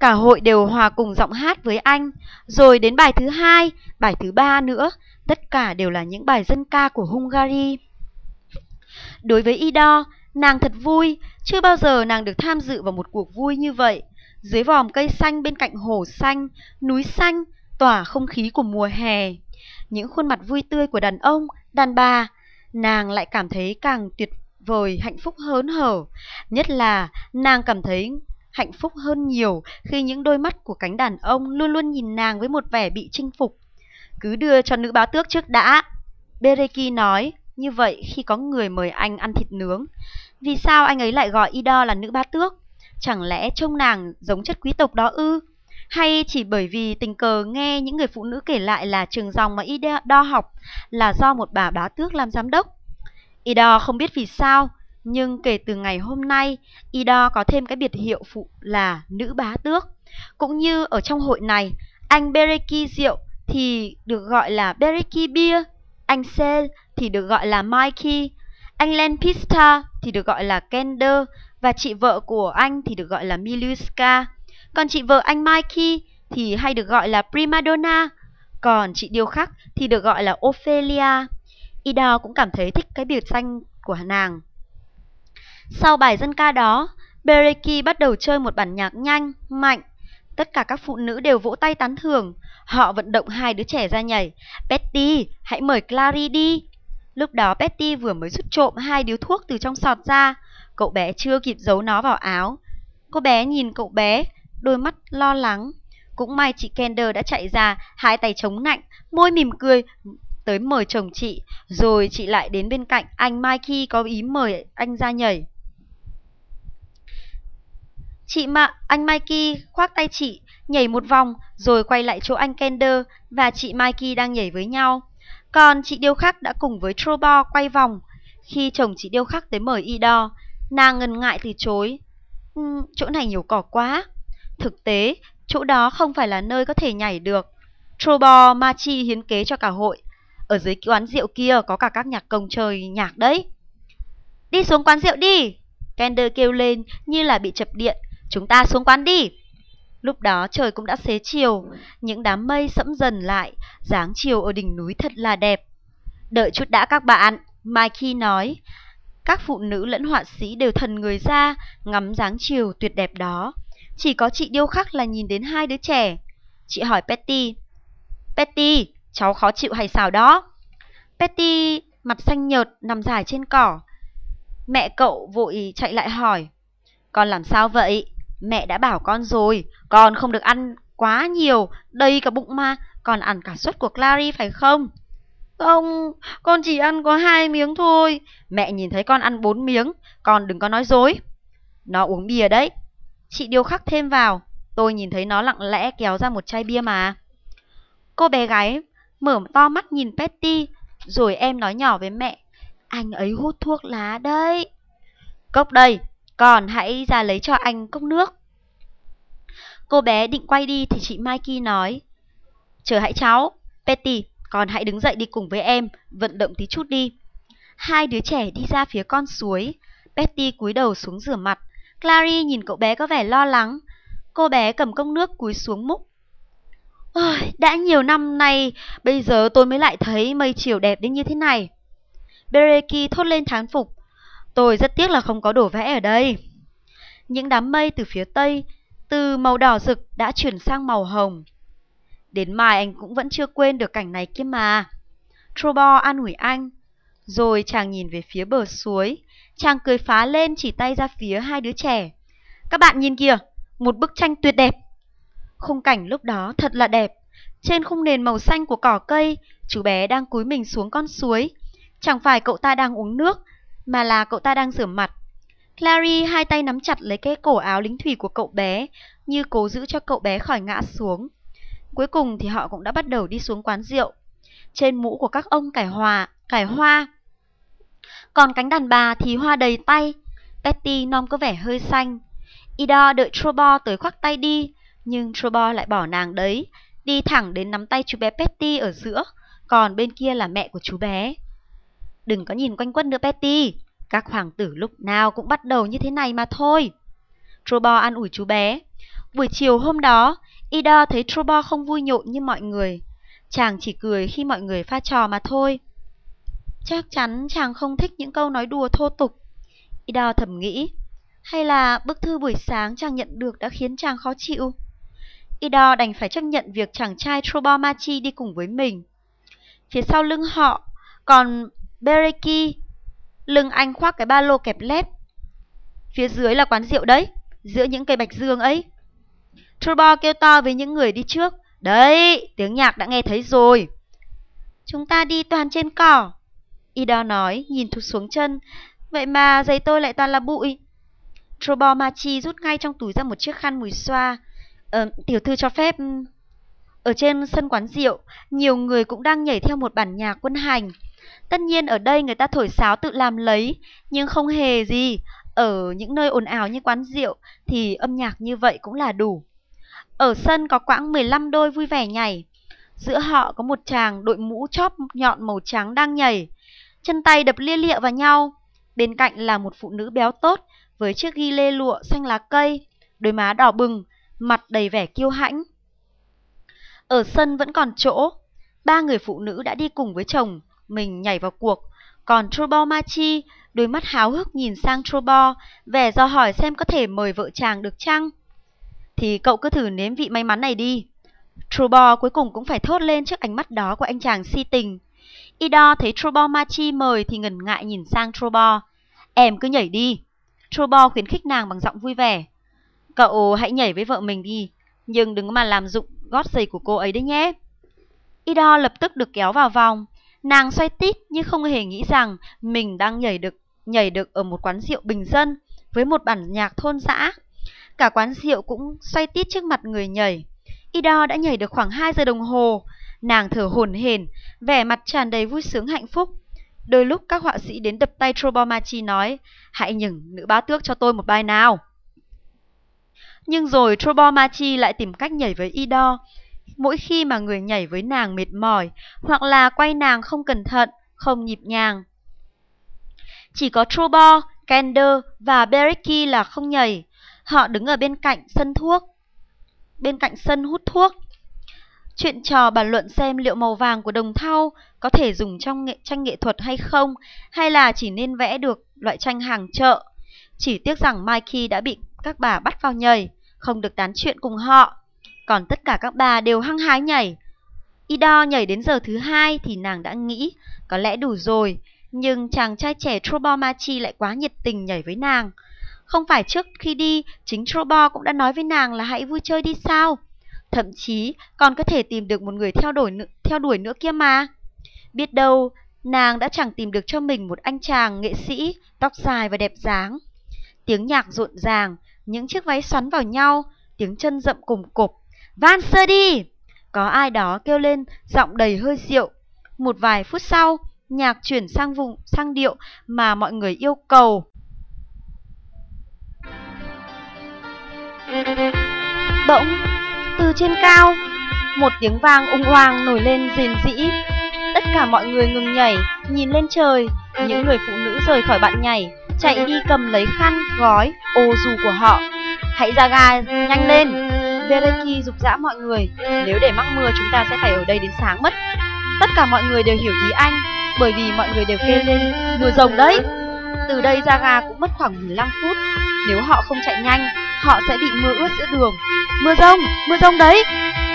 Cả hội đều hòa cùng giọng hát với anh, rồi đến bài thứ hai, bài thứ ba nữa, tất cả đều là những bài dân ca của Hungary. Đối với Ido nàng thật vui, chưa bao giờ nàng được tham dự vào một cuộc vui như vậy. Dưới vòm cây xanh bên cạnh hồ xanh, núi xanh, tỏa không khí của mùa hè. Những khuôn mặt vui tươi của đàn ông, đàn bà, nàng lại cảm thấy càng tuyệt vời, hạnh phúc hớn hở. Nhất là nàng cảm thấy hạnh phúc hơn nhiều khi những đôi mắt của cánh đàn ông luôn luôn nhìn nàng với một vẻ bị chinh phục. Cứ đưa cho nữ báo tước trước đã. Bereki nói, như vậy khi có người mời anh ăn thịt nướng. Vì sao anh ấy lại gọi Ida là nữ bá tước? Chẳng lẽ trông nàng giống chất quý tộc đó ư? Hay chỉ bởi vì tình cờ nghe những người phụ nữ kể lại là trường dòng mà Ida đo học là do một bà bá tước làm giám đốc? Ido không biết vì sao, nhưng kể từ ngày hôm nay, Ido có thêm cái biệt hiệu phụ là nữ bá tước. Cũng như ở trong hội này, anh Bereki rượu thì được gọi là Bereki bia, anh Sel thì được gọi là Mikey, anh Len Pista thì được gọi là Kender và chị vợ của anh thì được gọi là Miluska. Còn chị vợ anh Mikey thì hay được gọi là Primadonna, còn chị điêu khắc thì được gọi là Ophelia. Ida cũng cảm thấy thích cái biệt danh của nàng. Sau bài dân ca đó, Bereki bắt đầu chơi một bản nhạc nhanh, mạnh. Tất cả các phụ nữ đều vỗ tay tán thưởng. Họ vận động hai đứa trẻ ra nhảy. Betty, hãy mời Clary đi. Lúc đó Betty vừa mới rút trộm hai điếu thuốc từ trong sọt ra. Cậu bé chưa kịp giấu nó vào áo. Cô bé nhìn cậu bé, đôi mắt lo lắng. Cũng may chị Kender đã chạy ra, hai tay chống nạnh, môi mỉm cười, tới mời chồng chị. Rồi chị lại đến bên cạnh anh Mikey có ý mời anh ra nhảy. Chị mà, anh Mikey khoác tay chị, nhảy một vòng, rồi quay lại chỗ anh Kender và chị Mikey đang nhảy với nhau. Còn chị điêu khắc đã cùng với Trobo quay vòng. Khi chồng chị điêu khắc tới mời Ido, nàng ngần ngại từ chối. Um, chỗ này nhiều cỏ quá. Thực tế, chỗ đó không phải là nơi có thể nhảy được. Trobo Machi hiến kế cho cả hội. Ở dưới quán rượu kia có cả các nhạc công chơi nhạc đấy. Đi xuống quán rượu đi! Kender kêu lên như là bị chập điện. Chúng ta xuống quán đi! Lúc đó trời cũng đã xế chiều, những đám mây sẫm dần lại, dáng chiều ở đỉnh núi thật là đẹp. Đợi chút đã các bạn, Mikey nói. Các phụ nữ lẫn họa sĩ đều thần người ra, ngắm dáng chiều tuyệt đẹp đó. Chỉ có chị điêu khắc là nhìn đến hai đứa trẻ. Chị hỏi Petty, Petty, cháu khó chịu hay sao đó? Petty mặt xanh nhợt nằm dài trên cỏ. Mẹ cậu vội chạy lại hỏi, con làm sao vậy? Mẹ đã bảo con rồi, con không được ăn quá nhiều, đầy cả bụng mà, còn ăn cả suất của Clary phải không? Không, con chỉ ăn có hai miếng thôi. Mẹ nhìn thấy con ăn bốn miếng, con đừng có nói dối. Nó uống bia đấy. Chị điêu khắc thêm vào, tôi nhìn thấy nó lặng lẽ kéo ra một chai bia mà. Cô bé gái mở to mắt nhìn Petty, rồi em nói nhỏ với mẹ, anh ấy hút thuốc lá đấy. Cốc đây, còn hãy ra lấy cho anh cốc nước. Cô bé định quay đi thì chị Mikey nói, chờ hãy cháu, Petty, còn hãy đứng dậy đi cùng với em, vận động tí chút đi. Hai đứa trẻ đi ra phía con suối, Betty cúi đầu xuống rửa mặt. Clary nhìn cậu bé có vẻ lo lắng. Cô bé cầm cốc nước cúi xuống múc. Ôi, đã nhiều năm nay, bây giờ tôi mới lại thấy mây chiều đẹp đến như thế này. Bereki thốt lên thán phục. Tôi rất tiếc là không có đổ vẽ ở đây. Những đám mây từ phía tây, từ màu đỏ rực đã chuyển sang màu hồng. Đến mai anh cũng vẫn chưa quên được cảnh này kia mà. Trobo an ủi anh. Rồi chàng nhìn về phía bờ suối. Chàng cười phá lên chỉ tay ra phía hai đứa trẻ. Các bạn nhìn kìa, một bức tranh tuyệt đẹp. Khung cảnh lúc đó thật là đẹp. Trên khung nền màu xanh của cỏ cây, chú bé đang cúi mình xuống con suối. Chẳng phải cậu ta đang uống nước, mà là cậu ta đang rửa mặt. Clary hai tay nắm chặt lấy cái cổ áo lính thủy của cậu bé, như cố giữ cho cậu bé khỏi ngã xuống. Cuối cùng thì họ cũng đã bắt đầu đi xuống quán rượu. Trên mũ của các ông cải hòa, cải hoa. Còn cánh đàn bà thì hoa đầy tay. Betty non có vẻ hơi xanh. Ida đợi Trobo tới khoác tay đi, nhưng Trobo lại bỏ nàng đấy, đi thẳng đến nắm tay chú bé Petty ở giữa, còn bên kia là mẹ của chú bé. Đừng có nhìn quanh quất nữa Petty, các hoàng tử lúc nào cũng bắt đầu như thế này mà thôi. Trobo an ủi chú bé. Buổi chiều hôm đó, Ida thấy Trobo không vui nhộn như mọi người. Chàng chỉ cười khi mọi người pha trò mà thôi. Chắc chắn chàng không thích những câu nói đùa thô tục. Ida thầm nghĩ. Hay là bức thư buổi sáng chàng nhận được đã khiến chàng khó chịu? Ido đành phải chấp nhận việc chàng trai Trobomachi đi cùng với mình. Phía sau lưng họ còn Bereki, lưng anh khoác cái ba lô kẹp lép. Phía dưới là quán rượu đấy, giữa những cây bạch dương ấy. Trobo kêu to với những người đi trước. Đấy, tiếng nhạc đã nghe thấy rồi. Chúng ta đi toàn trên cỏ. Ido nói, nhìn thụt xuống chân. Vậy mà giày tôi lại toàn là bụi. Trobomachi rút ngay trong túi ra một chiếc khăn mùi xoa. Ờ, tiểu thư cho phép... Ở trên sân quán rượu, nhiều người cũng đang nhảy theo một bản nhạc quân hành. Tất nhiên ở đây người ta thổi sáo tự làm lấy, nhưng không hề gì. Ở những nơi ồn ào như quán rượu thì âm nhạc như vậy cũng là đủ. Ở sân có quãng 15 đôi vui vẻ nhảy. Giữa họ có một chàng đội mũ chóp nhọn màu trắng đang nhảy. Chân tay đập lia lịa vào nhau. Bên cạnh là một phụ nữ béo tốt với chiếc ghi lê lụa xanh lá cây, đôi má đỏ bừng, mặt đầy vẻ kiêu hãnh. Ở sân vẫn còn chỗ, ba người phụ nữ đã đi cùng với chồng mình nhảy vào cuộc, còn Trobo Machi đôi mắt háo hức nhìn sang Trobo, vẻ do hỏi xem có thể mời vợ chàng được chăng. Thì cậu cứ thử nếm vị may mắn này đi. Trobo cuối cùng cũng phải thốt lên trước ánh mắt đó của anh chàng si tình. Ido thấy Trobo Machi mời thì ngần ngại nhìn sang Trobo. Em cứ nhảy đi. Trobo khuyến khích nàng bằng giọng vui vẻ. Cậu hãy nhảy với vợ mình đi, nhưng đừng mà làm dụng gót giày của cô ấy đấy nhé. Ido lập tức được kéo vào vòng. Nàng xoay tít nhưng không hề nghĩ rằng mình đang nhảy được nhảy được ở một quán rượu bình dân với một bản nhạc thôn xã. Cả quán rượu cũng xoay tít trước mặt người nhảy. Ido đã nhảy được khoảng 2 giờ đồng hồ. Nàng thở hổn hển, vẻ mặt tràn đầy vui sướng hạnh phúc. Đôi lúc các họa sĩ đến đập tay Trobomachi nói, hãy nhường nữ bá tước cho tôi một bài nào. Nhưng rồi Trobomachi lại tìm cách nhảy với Ido. Mỗi khi mà người nhảy với nàng mệt mỏi, hoặc là quay nàng không cẩn thận, không nhịp nhàng. Chỉ có Trobo, Kender và Bereki là không nhảy. Họ đứng ở bên cạnh sân thuốc, bên cạnh sân hút thuốc. Chuyện trò bàn luận xem liệu màu vàng của đồng thau có thể dùng trong nghệ, tranh nghệ thuật hay không, hay là chỉ nên vẽ được loại tranh hàng chợ. Chỉ tiếc rằng Mikey đã bị các bà bắt vào nhảy, không được tán chuyện cùng họ. Còn tất cả các bà đều hăng hái nhảy. Ido nhảy đến giờ thứ hai thì nàng đã nghĩ có lẽ đủ rồi, nhưng chàng trai trẻ Trobomachi lại quá nhiệt tình nhảy với nàng. Không phải trước khi đi, chính Trobo cũng đã nói với nàng là hãy vui chơi đi sao? Thậm chí còn có thể tìm được một người theo đuổi, theo đuổi nữa kia mà. Biết đâu, nàng đã chẳng tìm được cho mình một anh chàng nghệ sĩ, tóc dài và đẹp dáng. Tiếng nhạc rộn ràng, những chiếc váy xoắn vào nhau, tiếng chân rậm cùng cục. Van sơ đi! Có ai đó kêu lên, giọng đầy hơi rượu. Một vài phút sau, nhạc chuyển sang vùng sang điệu mà mọi người yêu cầu. Bỗng, từ trên cao, một tiếng vang ung oang nổi lên rền rĩ. Tất cả mọi người ngừng nhảy, nhìn lên trời, những người phụ nữ rời khỏi bạn nhảy, chạy đi cầm lấy khăn, gói, ô dù của họ. Hãy ra ga, nhanh lên! Bereki dục dã mọi người, nếu để mắc mưa chúng ta sẽ phải ở đây đến sáng mất. Tất cả mọi người đều hiểu ý anh, bởi vì mọi người đều kêu lên mưa rồng đấy. Từ đây ra ga cũng mất khoảng 15 phút. Nếu họ không chạy nhanh, họ sẽ bị mưa ướt giữa đường. Mưa rông, mưa rông đấy.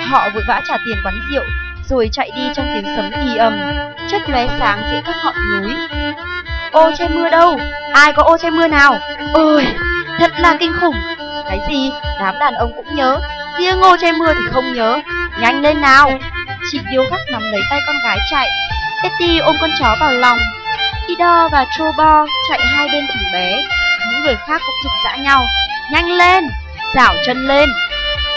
Họ vội vã trả tiền quán rượu, rồi chạy đi trong tiếng sấm ì ầm, chất lóe sáng giữa các ngọn núi. Ô che mưa đâu? Ai có ô che mưa nào? Ôi, thật là kinh khủng. Cái gì? Đám đàn ông cũng nhớ, riêng ô che mưa thì không nhớ. Nhanh lên nào! Chị điêu khắc nắm lấy tay con gái chạy. Betty ôm con chó vào lòng. Ido và Chobo chạy hai bên thằng bé. Những người khác cũng rực rã nhau. Nhanh lên! Dảo chân lên!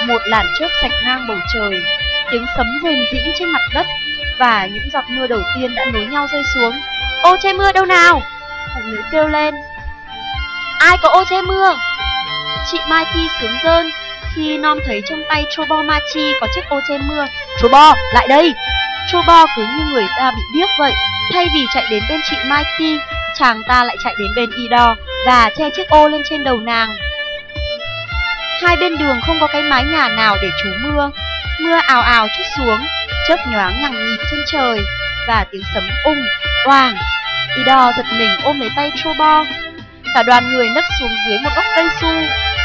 Một làn chớp sạch ngang bầu trời. Tiếng sấm rền rĩ trên mặt đất và những giọt mưa đầu tiên đã nối nhau rơi xuống. Ô che mưa đâu nào? Phụ nữ kêu lên. Ai có ô che mưa? Chị Mikey sướng rơn khi non thấy trong tay Trobo Machi có chiếc ô che mưa. Trobo, lại đây! Trobo cứ như người ta bị điếc vậy. Thay vì chạy đến bên chị Mikey, chàng ta lại chạy đến bên Ido và che chiếc ô lên trên đầu nàng. Hai bên đường không có cái mái nhà nào để trú mưa. Mưa ào ào chút xuống, chớp nhoáng nhằng nhịp trên trời và tiếng sấm ung, oàng. đo giật mình ôm lấy tay Trobo. Cả đoàn người nấp xuống dưới một gốc cây su,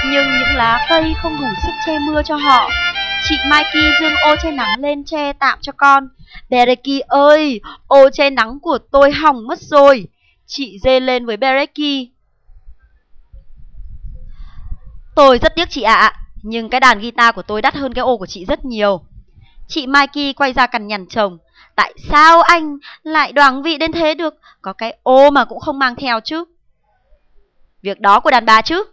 nhưng những lá cây không đủ sức che mưa cho họ. Chị Mikey dương ô che nắng lên che tạm cho con. Bereki ơi, ô che nắng của tôi hỏng mất rồi. Chị dê lên với Bereki. Tôi rất tiếc chị ạ, nhưng cái đàn guitar của tôi đắt hơn cái ô của chị rất nhiều. Chị Mikey quay ra cằn nhằn chồng. Tại sao anh lại đoảng vị đến thế được? Có cái ô mà cũng không mang theo chứ. Việc đó của đàn bà chứ.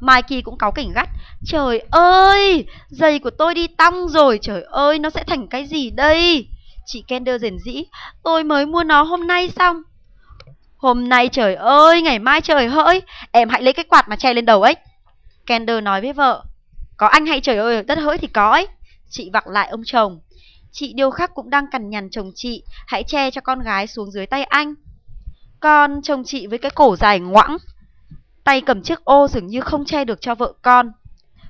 Mikey cũng cáu kỉnh gắt. Trời ơi, giày của tôi đi tong rồi. Trời ơi, nó sẽ thành cái gì đây? Chị Kender rền rĩ. Tôi mới mua nó hôm nay xong. Hôm nay trời ơi, ngày mai trời hỡi. Em hãy lấy cái quạt mà che lên đầu ấy. Kender nói với vợ. Có anh hay trời ơi, đất hỡi thì có ấy. Chị vặc lại ông chồng. Chị điêu khắc cũng đang cằn nhằn chồng chị, hãy che cho con gái xuống dưới tay anh. Con chồng chị với cái cổ dài ngoãng, tay cầm chiếc ô dường như không che được cho vợ con.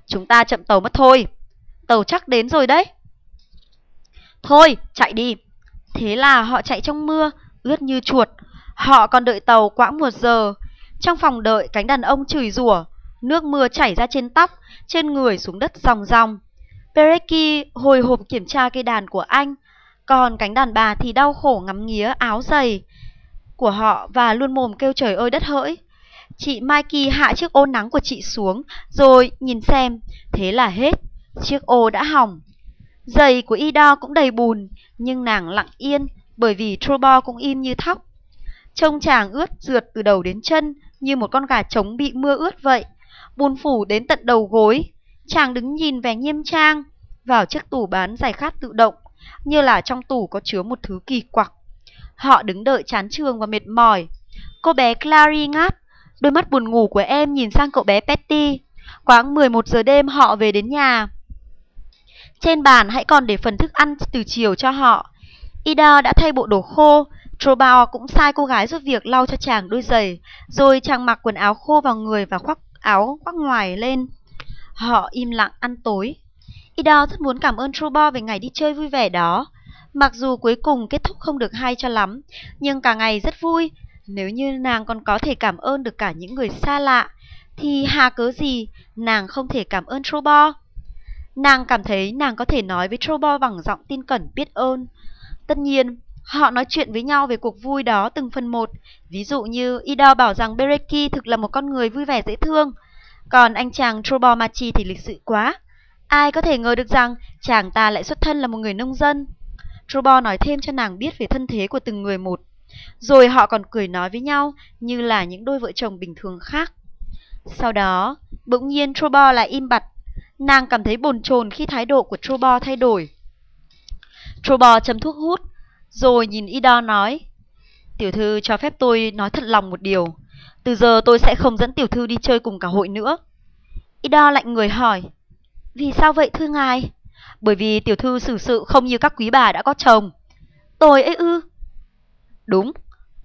Chúng ta chậm tàu mất thôi, tàu chắc đến rồi đấy. Thôi, chạy đi. Thế là họ chạy trong mưa, ướt như chuột. Họ còn đợi tàu quãng một giờ. Trong phòng đợi, cánh đàn ông chửi rủa, nước mưa chảy ra trên tóc, trên người xuống đất ròng ròng. Pereki hồi hộp kiểm tra cây đàn của anh, còn cánh đàn bà thì đau khổ ngắm nghía áo giày của họ và luôn mồm kêu trời ơi đất hỡi. Chị Mikey hạ chiếc ô nắng của chị xuống, rồi nhìn xem, thế là hết, chiếc ô đã hỏng. Giày của Ida cũng đầy bùn, nhưng nàng lặng yên, bởi vì Trobo cũng im như thóc. Trông chàng ướt rượt từ đầu đến chân, như một con gà trống bị mưa ướt vậy. Bùn phủ đến tận đầu gối, Chàng đứng nhìn vẻ nghiêm trang vào chiếc tủ bán giải khát tự động, như là trong tủ có chứa một thứ kỳ quặc. Họ đứng đợi chán trường và mệt mỏi. Cô bé Clary ngáp, đôi mắt buồn ngủ của em nhìn sang cậu bé Petty. Quãng 11 giờ đêm họ về đến nhà. Trên bàn hãy còn để phần thức ăn từ chiều cho họ. Ida đã thay bộ đồ khô, Trobao cũng sai cô gái giúp việc lau cho chàng đôi giày, rồi chàng mặc quần áo khô vào người và khoác áo khoác ngoài lên. Họ im lặng ăn tối. Ida rất muốn cảm ơn Trubo về ngày đi chơi vui vẻ đó. Mặc dù cuối cùng kết thúc không được hay cho lắm, nhưng cả ngày rất vui. Nếu như nàng còn có thể cảm ơn được cả những người xa lạ, thì hà cớ gì nàng không thể cảm ơn Trobo? Nàng cảm thấy nàng có thể nói với Trobo bằng giọng tin cẩn biết ơn. Tất nhiên, họ nói chuyện với nhau về cuộc vui đó từng phần một. Ví dụ như Ida bảo rằng Bereki thực là một con người vui vẻ dễ thương. Còn anh chàng Trobomachi thì lịch sự quá. Ai có thể ngờ được rằng chàng ta lại xuất thân là một người nông dân. Trubor nói thêm cho nàng biết về thân thế của từng người một. Rồi họ còn cười nói với nhau như là những đôi vợ chồng bình thường khác. Sau đó, bỗng nhiên Trubor lại im bặt. Nàng cảm thấy bồn chồn khi thái độ của Trubor thay đổi. Trubor chấm thuốc hút, rồi nhìn Ida nói. Tiểu thư cho phép tôi nói thật lòng một điều. Từ giờ tôi sẽ không dẫn tiểu thư đi chơi cùng cả hội nữa. Ida lạnh người hỏi. Vì sao vậy thưa ngài? Bởi vì tiểu thư xử sự không như các quý bà đã có chồng. Tôi ấy ư? Đúng,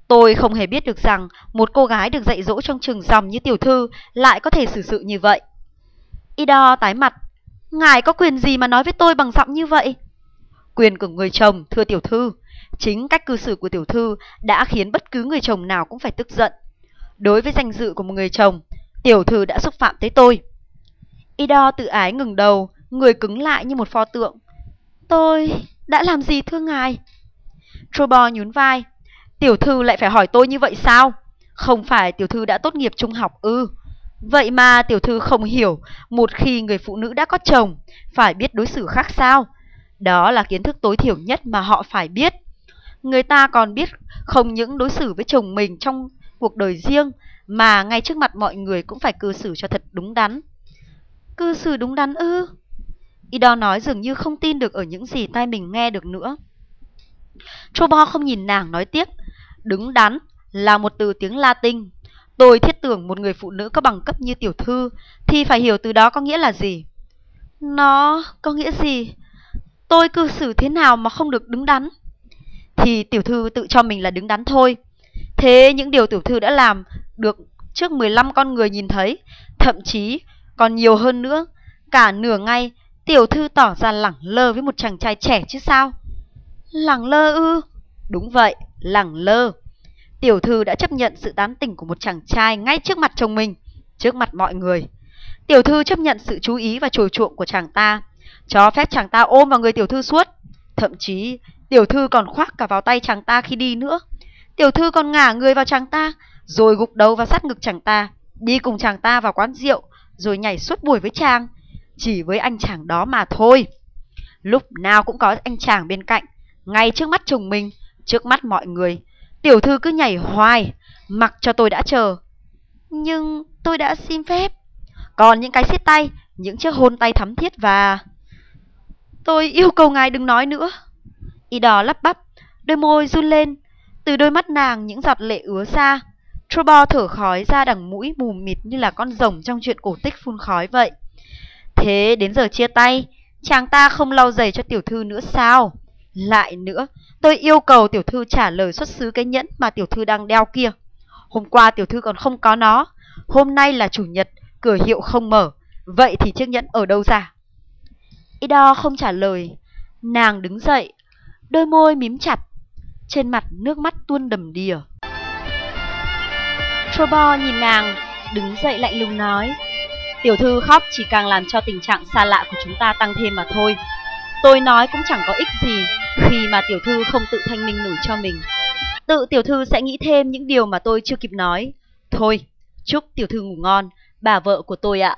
tôi không hề biết được rằng một cô gái được dạy dỗ trong trường dòng như tiểu thư lại có thể xử sự như vậy. Ida tái mặt. Ngài có quyền gì mà nói với tôi bằng giọng như vậy? Quyền của người chồng, thưa tiểu thư. Chính cách cư xử của tiểu thư đã khiến bất cứ người chồng nào cũng phải tức giận. Đối với danh dự của một người chồng, tiểu thư đã xúc phạm tới tôi. Ido tự ái ngừng đầu, người cứng lại như một pho tượng. Tôi đã làm gì thưa ngài? Trobo nhún vai. Tiểu thư lại phải hỏi tôi như vậy sao? Không phải tiểu thư đã tốt nghiệp trung học ư? Vậy mà tiểu thư không hiểu một khi người phụ nữ đã có chồng phải biết đối xử khác sao? Đó là kiến thức tối thiểu nhất mà họ phải biết. Người ta còn biết không những đối xử với chồng mình trong cuộc đời riêng mà ngay trước mặt mọi người cũng phải cư xử cho thật đúng đắn. Cư xử đúng đắn ư? Ido nói dường như không tin được ở những gì tai mình nghe được nữa. Chobo không nhìn nàng nói tiếp. Đứng đắn là một từ tiếng Latin. Tôi thiết tưởng một người phụ nữ có bằng cấp như tiểu thư thì phải hiểu từ đó có nghĩa là gì. Nó có nghĩa gì? Tôi cư xử thế nào mà không được đứng đắn? Thì tiểu thư tự cho mình là đứng đắn thôi. Thế những điều tiểu thư đã làm được trước 15 con người nhìn thấy, thậm chí còn nhiều hơn nữa, Cả nửa ngày, tiểu thư tỏ ra lẳng lơ với một chàng trai trẻ chứ sao? Lẳng lơ ư? Đúng vậy, lẳng lơ. Tiểu thư đã chấp nhận sự tán tỉnh của một chàng trai ngay trước mặt chồng mình, trước mặt mọi người. Tiểu thư chấp nhận sự chú ý và trồi chuộng của chàng ta, cho phép chàng ta ôm vào người tiểu thư suốt. Thậm chí, tiểu thư còn khoác cả vào tay chàng ta khi đi nữa. Tiểu thư còn ngả người vào chàng ta, rồi gục đầu vào sát ngực chàng ta, đi cùng chàng ta vào quán rượu, rồi nhảy suốt buổi với chàng. Chỉ với anh chàng đó mà thôi. Lúc nào cũng có anh chàng bên cạnh, ngay trước mắt chồng mình, trước mắt mọi người. Tiểu thư cứ nhảy hoài, mặc cho tôi đã chờ. Nhưng tôi đã xin phép. Còn những cái xiết tay, những chiếc hôn tay thắm thiết và... Tôi yêu cầu ngài đừng nói nữa. Y đỏ lắp bắp, đôi môi run lên. Từ đôi mắt nàng những giọt lệ ứa ra. Trobo thở khói ra đằng mũi mù mịt như là con rồng trong chuyện cổ tích phun khói vậy. Thế đến giờ chia tay, chàng ta không lau giày cho tiểu thư nữa sao? Lại nữa, tôi yêu cầu tiểu thư trả lời xuất xứ cái nhẫn mà tiểu thư đang đeo kia. Hôm qua tiểu thư còn không có nó, hôm nay là chủ nhật, cửa hiệu không mở, vậy thì chiếc nhẫn ở đâu ra? Ido không trả lời, nàng đứng dậy, đôi môi mím chặt, trên mặt nước mắt tuôn đầm đìa. Trobo nhìn nàng, đứng dậy lạnh lùng nói, tiểu thư khóc chỉ càng làm cho tình trạng xa lạ của chúng ta tăng thêm mà thôi. Tôi nói cũng chẳng có ích gì khi mà tiểu thư không tự thanh minh nổi cho mình. Tự tiểu thư sẽ nghĩ thêm những điều mà tôi chưa kịp nói. Thôi, chúc tiểu thư ngủ ngon, bà vợ của tôi ạ.